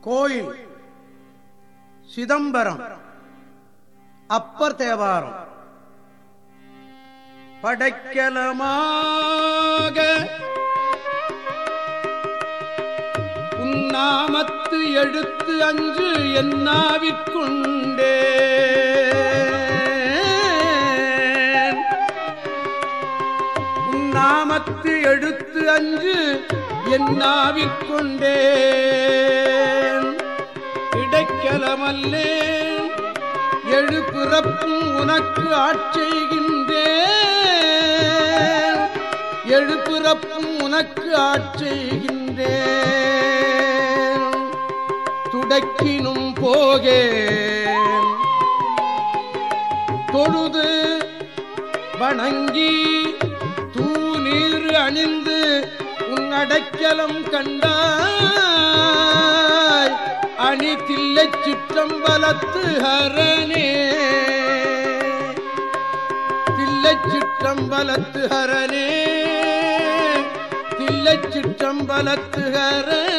கோயில் சிதம்பரம் அப்பர் தேவாரம். படைக்கலமாக உன்னாமத்து எழுத்து அஞ்சு என்னாவிற்குண்டே. உன்னாமத்து எழுத்து அஞ்சு என்னாவிற்குண்டே. கிடைக்கலமல்லேன் எழுப்புறப்பும் உனக்கு ஆட்செய்கின்றேன் எழுப்புறப்பும் உனக்கு ஆட்செய்கின்றேன் துடக்கினும் போகே தொழுது வணங்கி தூநீர் அணிந்து உன் அடைக்கலம் கண்டான் தில்லை சிற்றம்பலத்து ஹரணே. தில்லை சிற்றம்பலத்து ஹரணே. தில்லை சிற்றம்பலத்து ஹரணே.